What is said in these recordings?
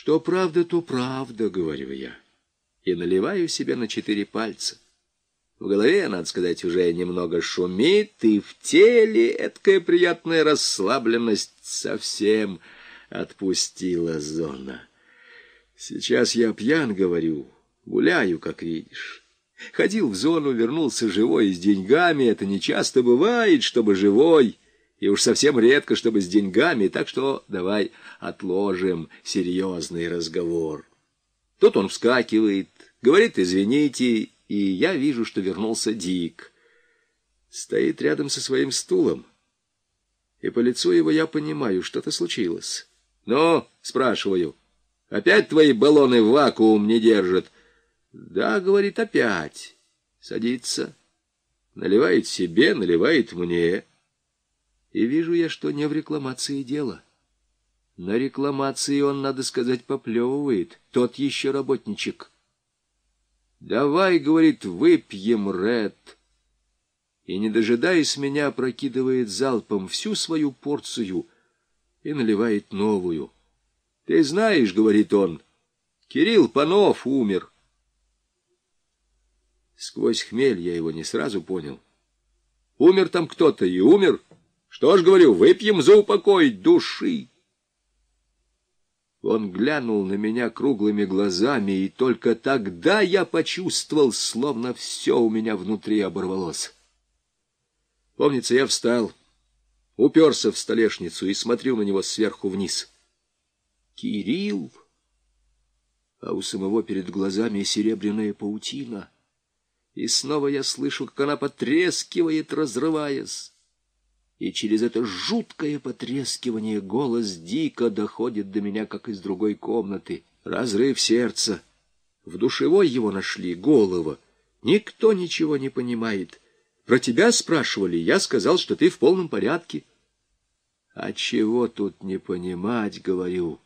Что правда, то правда, говорю я, и наливаю себе на четыре пальца. В голове, надо сказать, уже немного шумит, и в теле эткая приятная расслабленность совсем отпустила зона. Сейчас я пьян, говорю, гуляю, как видишь. Ходил в зону, вернулся живой с деньгами. Это не часто бывает, чтобы живой, и уж совсем редко, чтобы с деньгами. Так что давай отложим серьезный разговор. Тут он вскакивает, говорит «извините», и я вижу, что вернулся Дик. Стоит рядом со своим стулом, и по лицу его я понимаю, что-то случилось. «Ну?» — спрашиваю. «Опять твои баллоны в вакуум не держат?» «Да», — говорит, — «опять». Садится, наливает себе, наливает мне. И вижу я, что не в рекламации дело. На рекламации он, надо сказать, поплевывает. Тот еще работничек. «Давай, — говорит, — выпьем, Ред». И, не дожидаясь меня, прокидывает залпом всю свою порцию и наливает новую. «Ты знаешь, — говорит он, — Кирилл Панов умер». Сквозь хмель я его не сразу понял. Умер там кто-то и умер. Что ж, говорю, выпьем за упокой души. Он глянул на меня круглыми глазами, и только тогда я почувствовал, словно все у меня внутри оборвалось. Помнится, я встал, уперся в столешницу и смотрел на него сверху вниз. «Кирилл!» А у самого перед глазами серебряная паутина. И снова я слышу, как она потрескивает, разрываясь и через это жуткое потрескивание голос дико доходит до меня, как из другой комнаты. Разрыв сердца. В душевой его нашли, голова. Никто ничего не понимает. Про тебя спрашивали, я сказал, что ты в полном порядке. А чего тут не понимать, говорю.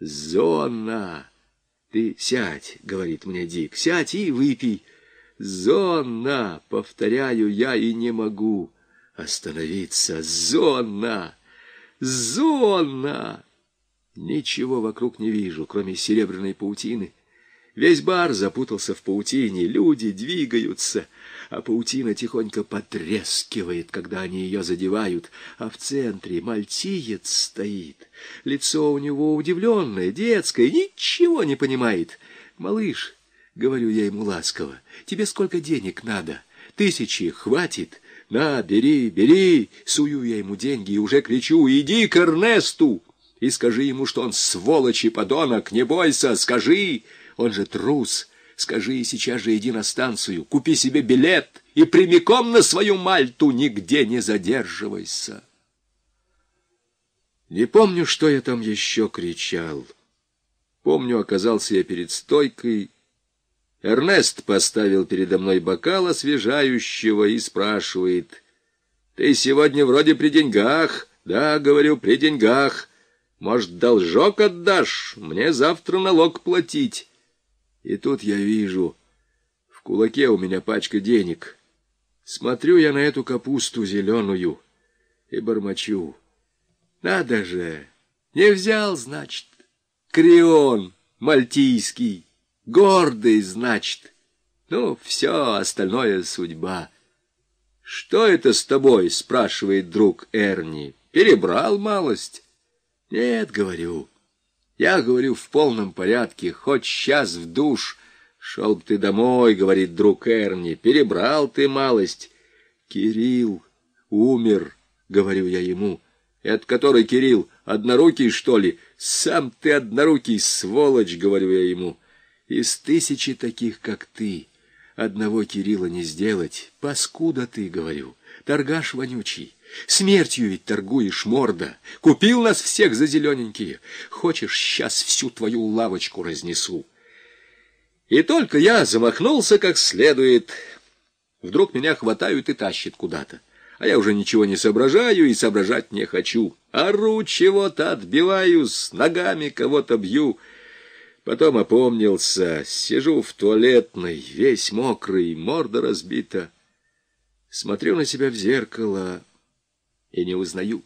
Зона! Ты сядь, говорит мне Дик, сядь и выпей. Зона! Повторяю я и не могу. Остановиться! Зона! Зона! Ничего вокруг не вижу, кроме серебряной паутины. Весь бар запутался в паутине, люди двигаются, а паутина тихонько потрескивает, когда они ее задевают, а в центре мальтиец стоит. Лицо у него удивленное, детское, ничего не понимает. «Малыш», — говорю я ему ласково, — «тебе сколько денег надо? Тысячи хватит?» «На, бери, бери!» Сую я ему деньги и уже кричу «Иди к Эрнесту!» И скажи ему, что он сволочь и подонок, не бойся, скажи! Он же трус. Скажи и сейчас же иди на станцию, купи себе билет и прямиком на свою Мальту нигде не задерживайся. Не помню, что я там еще кричал. Помню, оказался я перед стойкой, Эрнест поставил передо мной бокал освежающего и спрашивает. «Ты сегодня вроде при деньгах?» «Да, — говорю, — при деньгах. Может, должок отдашь? Мне завтра налог платить». И тут я вижу, в кулаке у меня пачка денег. Смотрю я на эту капусту зеленую и бормочу. Надо же, не взял, значит, крион мальтийский. Гордый, значит. Ну, все остальное судьба. «Что это с тобой?» — спрашивает друг Эрни. «Перебрал малость?» «Нет, — говорю. Я говорю в полном порядке, хоть сейчас в душ. Шел бы ты домой, — говорит друг Эрни. Перебрал ты малость. Кирилл умер, — говорю я ему. Это который Кирилл? Однорукий, что ли? Сам ты однорукий, сволочь, — говорю я ему. Из тысячи таких, как ты, одного Кирилла не сделать. Паскуда ты, говорю, торгаш вонючий. Смертью ведь торгуешь, морда. Купил нас всех за зелененькие. Хочешь, сейчас всю твою лавочку разнесу. И только я замахнулся как следует. Вдруг меня хватают и тащат куда-то. А я уже ничего не соображаю и соображать не хочу. Ору чего-то, отбиваюсь, ногами кого-то бью — Потом опомнился, сижу в туалетной, весь мокрый, морда разбита. Смотрю на себя в зеркало и не узнаю.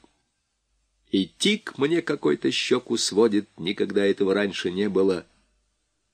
И тик мне какой-то щеку сводит, никогда этого раньше не было.